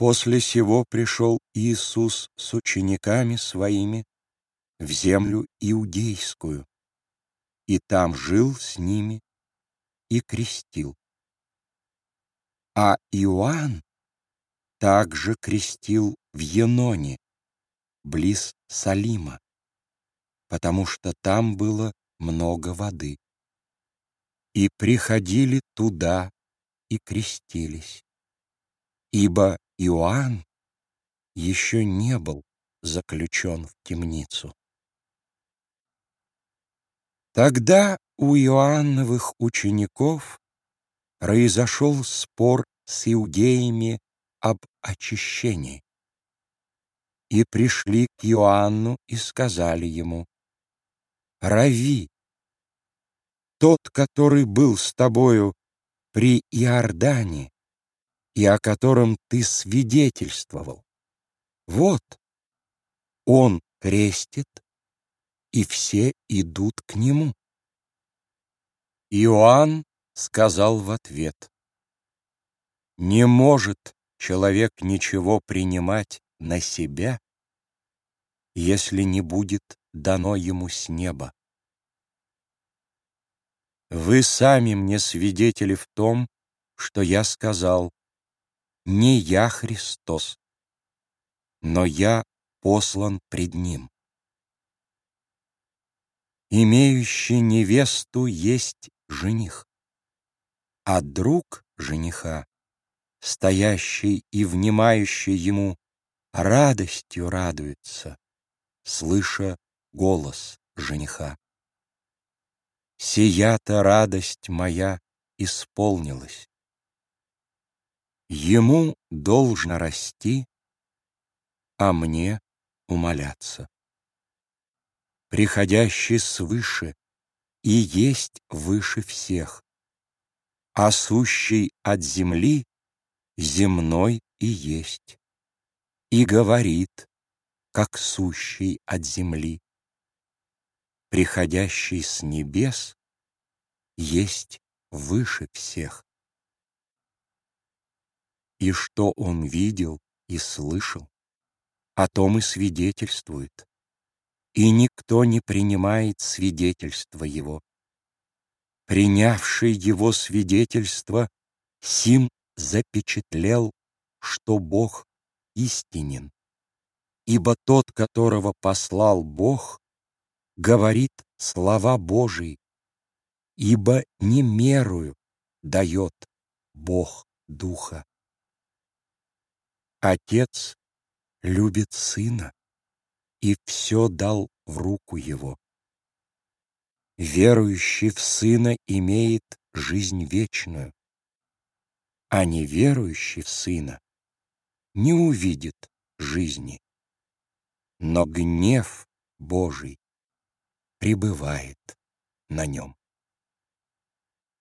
После сего пришел Иисус с учениками своими в землю иудейскую, и там жил с ними и крестил. А Иоанн также крестил в Еноне, близ Салима, потому что там было много воды. И приходили туда и крестились, ибо Иоанн еще не был заключен в темницу. Тогда у Иоанновых учеников произошел спор с иудеями об очищении. И пришли к Иоанну и сказали ему, «Рави, тот, который был с тобою при Иордане и о котором ты свидетельствовал, вот, он крестит, и все идут к нему». Иоанн сказал в ответ, «Не может человек ничего принимать на себя, если не будет дано ему с неба. Вы сами мне свидетели в том, что я сказал, не я Христос, но я послан пред Ним. Имеющий невесту есть жених, а друг жениха стоящий и внимающий ему, радостью радуется, слыша голос жениха. Сия-то радость моя исполнилась. Ему должно расти, а мне умоляться. Приходящий свыше и есть выше всех, а сущий от земли земной и есть, и говорит, как сущий от земли. Приходящий с небес есть выше всех. И что он видел и слышал, о том и свидетельствует, и никто не принимает свидетельства его. Принявший его свидетельство, сим запечатлел, что Бог истинен, ибо тот, которого послал Бог, говорит слова Божии, ибо не мерую дает Бог Духа. Отец любит Сына и все дал в руку Его. Верующий в Сына имеет жизнь вечную, а неверующий в Сына не увидит жизни. Но гнев Божий пребывает на нем.